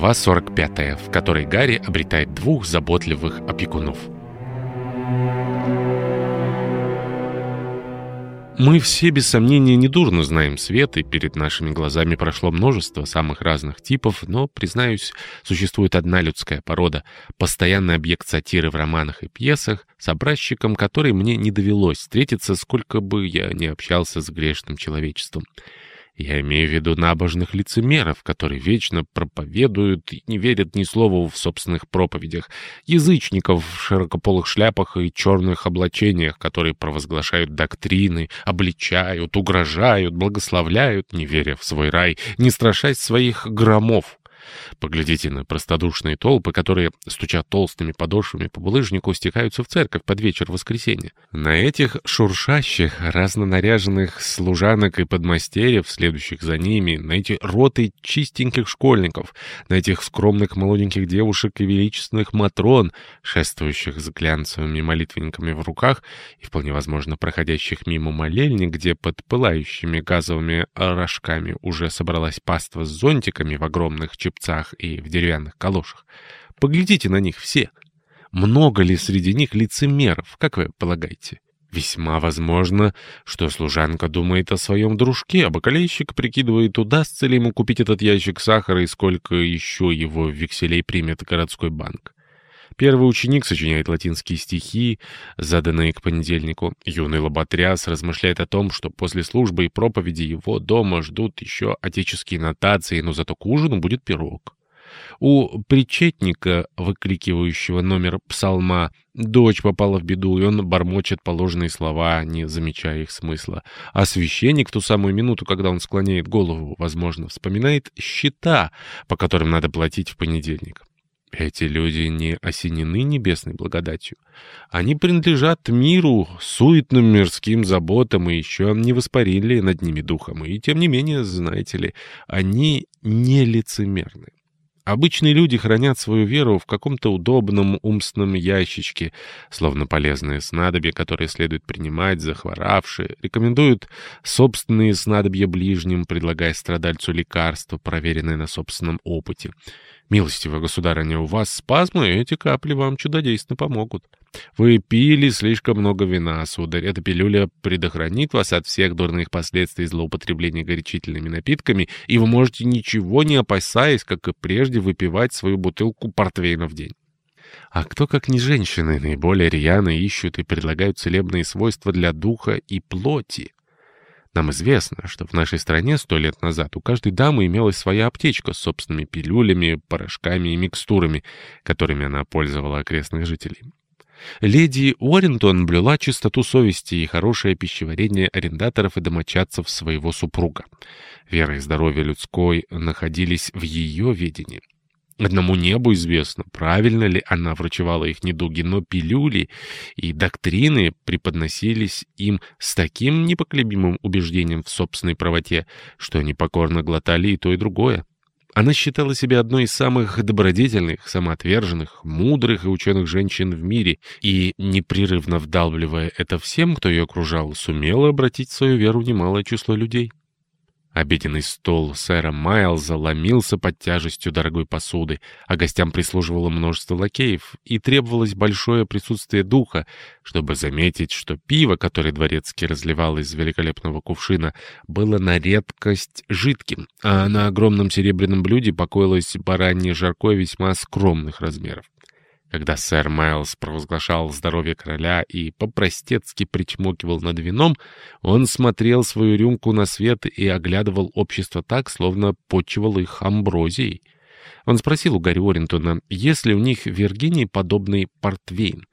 Глава 45, в которой Гарри обретает двух заботливых опекунов. Мы все, без сомнения, недурно знаем свет, и перед нашими глазами прошло множество самых разных типов, но, признаюсь, существует одна людская порода, постоянный объект сатиры в романах и пьесах, с образчиком которой мне не довелось встретиться, сколько бы я не общался с грешным человечеством. Я имею в виду набожных лицемеров, которые вечно проповедуют и не верят ни слову в собственных проповедях, язычников в широкополых шляпах и черных облачениях, которые провозглашают доктрины, обличают, угрожают, благословляют, не веря в свой рай, не страшась своих громов, Поглядите на простодушные толпы, которые, стучат толстыми подошвами по булыжнику, стекаются в церковь под вечер воскресенья. На этих шуршащих, разнонаряженных служанок и подмастерьев, следующих за ними, на эти роты чистеньких школьников, на этих скромных молоденьких девушек и величественных матрон, шествующих с глянцевыми молитвенниками в руках и, вполне возможно, проходящих мимо молельни, где под пылающими газовыми рожками уже собралась паства с зонтиками в огромных чепцах, чепцах и в деревянных калошах. Поглядите на них все. Много ли среди них лицемеров, как вы полагаете? Весьма возможно, что служанка думает о своем дружке, а бакалейщик прикидывает, удастся ли ему купить этот ящик сахара и сколько еще его векселей примет городской банк. Первый ученик сочиняет латинские стихи, заданные к понедельнику. Юный лоботряс размышляет о том, что после службы и проповеди его дома ждут еще отеческие нотации, но зато к ужину будет пирог. У причетника, выкрикивающего номер псалма, дочь попала в беду, и он бормочет положенные слова, не замечая их смысла. А священник в ту самую минуту, когда он склоняет голову, возможно, вспоминает счета, по которым надо платить в понедельник. Эти люди не осенены небесной благодатью. Они принадлежат миру, суетным мирским заботам и еще не воспарили над ними духом. И тем не менее, знаете ли, они не лицемерны. Обычные люди хранят свою веру в каком-то удобном умственном ящичке, словно полезные снадобья, которые следует принимать, захворавшие, рекомендуют собственные снадобья ближним, предлагая страдальцу лекарства, проверенные на собственном опыте. Милостивая государыня, у вас спазмы, эти капли вам чудодейственно помогут. Вы пили слишком много вина, сударь. Эта пилюля предохранит вас от всех дурных последствий злоупотребления горячительными напитками, и вы можете, ничего не опасаясь, как и прежде, выпивать свою бутылку портвейна в день. А кто, как не женщины, наиболее рьяно ищут и предлагают целебные свойства для духа и плоти? Нам известно, что в нашей стране сто лет назад у каждой дамы имелась своя аптечка с собственными пилюлями, порошками и микстурами, которыми она пользовала окрестных жителей. Леди Уоррентон блюла чистоту совести и хорошее пищеварение арендаторов и домочадцев своего супруга. Вера и здоровье людской находились в ее ведении. Одному небу известно, правильно ли она врачевала их недуги, но пилюли и доктрины преподносились им с таким непоколебимым убеждением в собственной правоте, что они покорно глотали и то, и другое. Она считала себя одной из самых добродетельных, самоотверженных, мудрых и ученых женщин в мире, и, непрерывно вдалбливая это всем, кто ее окружал, сумела обратить в свою веру немалое число людей. Обеденный стол сэра Майлза ломился под тяжестью дорогой посуды, а гостям прислуживало множество лакеев, и требовалось большое присутствие духа, чтобы заметить, что пиво, которое дворецкий разливал из великолепного кувшина, было на редкость жидким, а на огромном серебряном блюде покоилось баранье жаркое весьма скромных размеров. Когда сэр Майлз провозглашал здоровье короля и по-простецки причмокивал над вином, он смотрел свою рюмку на свет и оглядывал общество так, словно почивал их амброзией. Он спросил у Гарри Уоррентона, есть ли у них в Виргинии подобный портвейн.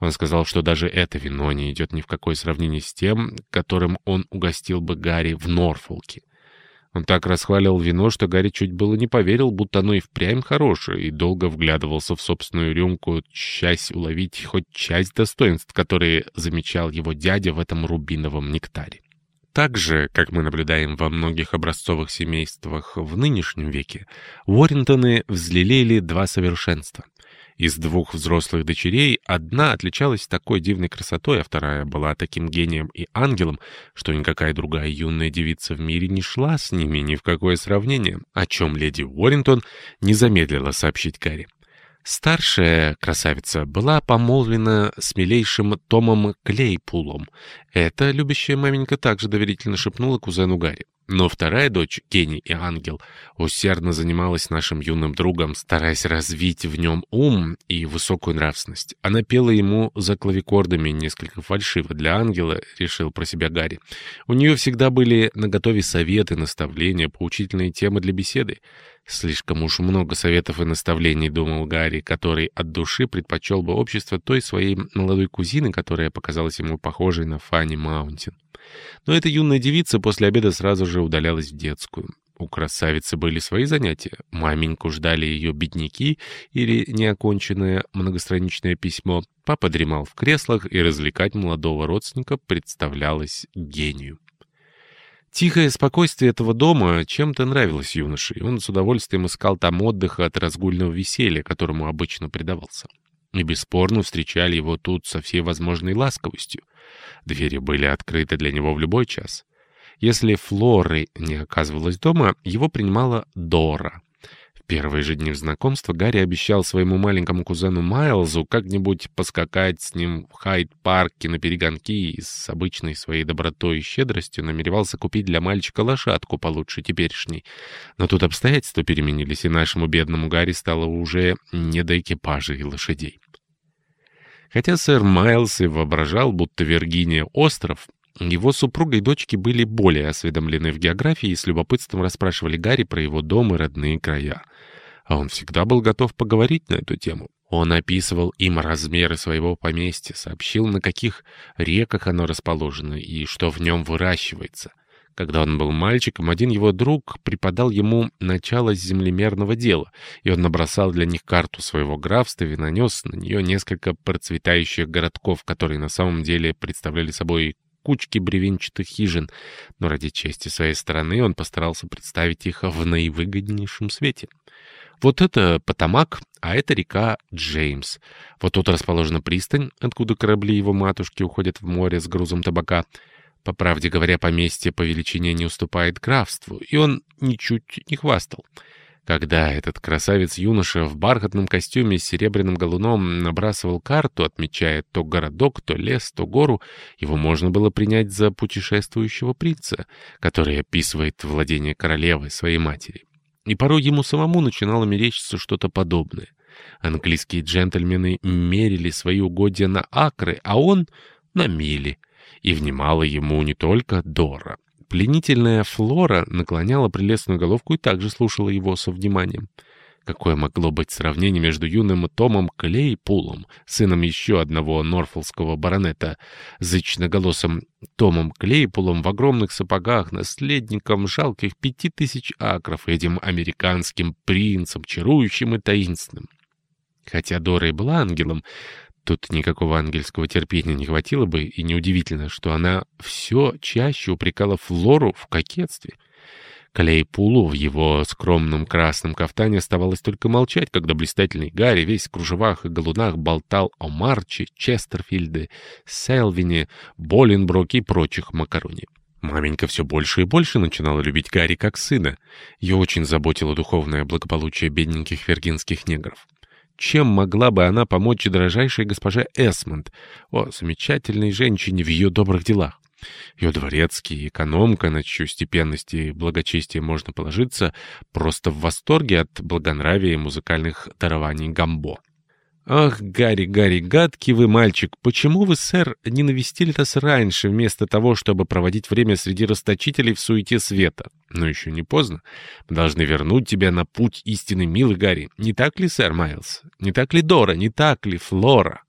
Он сказал, что даже это вино не идет ни в какое сравнение с тем, которым он угостил бы Гарри в Норфолке. Он так расхвалил вино, что Гарри чуть было не поверил, будто оно и впрямь хорошее, и долго вглядывался в собственную рюмку, часть уловить хоть часть достоинств, которые замечал его дядя в этом рубиновом нектаре. Так же, как мы наблюдаем во многих образцовых семействах в нынешнем веке, Уоррентоны взлелеяли два совершенства. Из двух взрослых дочерей одна отличалась такой дивной красотой, а вторая была таким гением и ангелом, что никакая другая юная девица в мире не шла с ними ни в какое сравнение, о чем леди Уоррингтон не замедлила сообщить Гарри. Старшая красавица была помолвлена с милейшим Томом Клейпулом. Эта любящая маменька также доверительно шепнула кузену Гарри. Но вторая дочь, Гений и Ангел, усердно занималась нашим юным другом, стараясь развить в нем ум и высокую нравственность. Она пела ему за клавикордами несколько фальшиво для Ангела, решил про себя Гарри. У нее всегда были наготове советы, наставления, поучительные темы для беседы. Слишком уж много советов и наставлений, думал Гарри, который от души предпочел бы общество той своей молодой кузины, которая показалась ему похожей на Фанни Маунтин. Но эта юная девица после обеда сразу же удалялась в детскую. У красавицы были свои занятия. Маменьку ждали ее бедняки или неоконченное многостраничное письмо. Папа дремал в креслах, и развлекать молодого родственника представлялось гению. Тихое спокойствие этого дома чем-то нравилось юноше, и он с удовольствием искал там отдыха от разгульного веселья, которому обычно предавался. И бесспорно встречали его тут со всей возможной ласковостью. Двери были открыты для него в любой час. Если Флоры не оказывалась дома, его принимала Дора. В первые же дни знакомства Гарри обещал своему маленькому кузену Майлзу как-нибудь поскакать с ним в Хайд-парке на перегонки и с обычной своей добротой и щедростью намеревался купить для мальчика лошадку получше теперешней. Но тут обстоятельства переменились, и нашему бедному Гарри стало уже не до экипажей и лошадей. Хотя сэр Майлз и воображал, будто Виргиния — остров, его супруга и дочки были более осведомлены в географии и с любопытством расспрашивали Гарри про его дом и родные края. А он всегда был готов поговорить на эту тему. Он описывал им размеры своего поместья, сообщил, на каких реках оно расположено и что в нем выращивается. Когда он был мальчиком, один его друг преподал ему начало землемерного дела, и он набросал для них карту своего графства и нанес на нее несколько процветающих городков, которые на самом деле представляли собой кучки бревенчатых хижин, но ради чести своей страны он постарался представить их в наивыгоднейшем свете. Вот это Потамак, а это река Джеймс. Вот тут расположена пристань, откуда корабли его матушки уходят в море с грузом табака — по правде говоря, поместье по величине не уступает графству, и он ничуть не хвастал. Когда этот красавец-юноша в бархатном костюме с серебряным галуном набрасывал карту, отмечая то городок, то лес, то гору, его можно было принять за путешествующего принца, который описывает владение королевы, своей матери. И порой ему самому начинало мерещиться что-то подобное. Английские джентльмены мерили свои угодья на акры, а он — на мили — и внимала ему не только Дора. Пленительная Флора наклоняла прелестную головку и также слушала его со вниманием. Какое могло быть сравнение между юным Томом Клейпулом, сыном еще одного норфолского баронета, зычноголосым Томом Клейпулом в огромных сапогах, наследником жалких пяти тысяч акров, этим американским принцем, чарующим и таинственным? Хотя Дора и была ангелом, Тут никакого ангельского терпения не хватило бы, и неудивительно, что она все чаще упрекала Флору в кокетстве. Клейпулу в его скромном красном кафтане оставалось только молчать, когда блистательный Гарри весь в кружевах и галунах болтал о Марче, Честерфильде, Селвине, Боленброке и прочих макароне. Маменька все больше и больше начинала любить Гарри как сына. Ее очень заботило духовное благополучие бедненьких вергинских негров чем могла бы она помочь дрожайшей госпоже Эсмонд, о замечательной женщине в ее добрых делах. Ее дворецкий, экономка, на чью степенность и благочестие можно положиться, просто в восторге от благонравия и музыкальных дарований Гамбо. «Ах, Гарри, Гарри, гадкий вы мальчик! Почему вы, сэр, не навестили нас раньше, вместо того, чтобы проводить время среди расточителей в суете света? Но еще не поздно. Мы должны вернуть тебя на путь истины, милый Гарри. Не так ли, сэр Майлз? Не так ли, Дора? Не так ли, Флора?»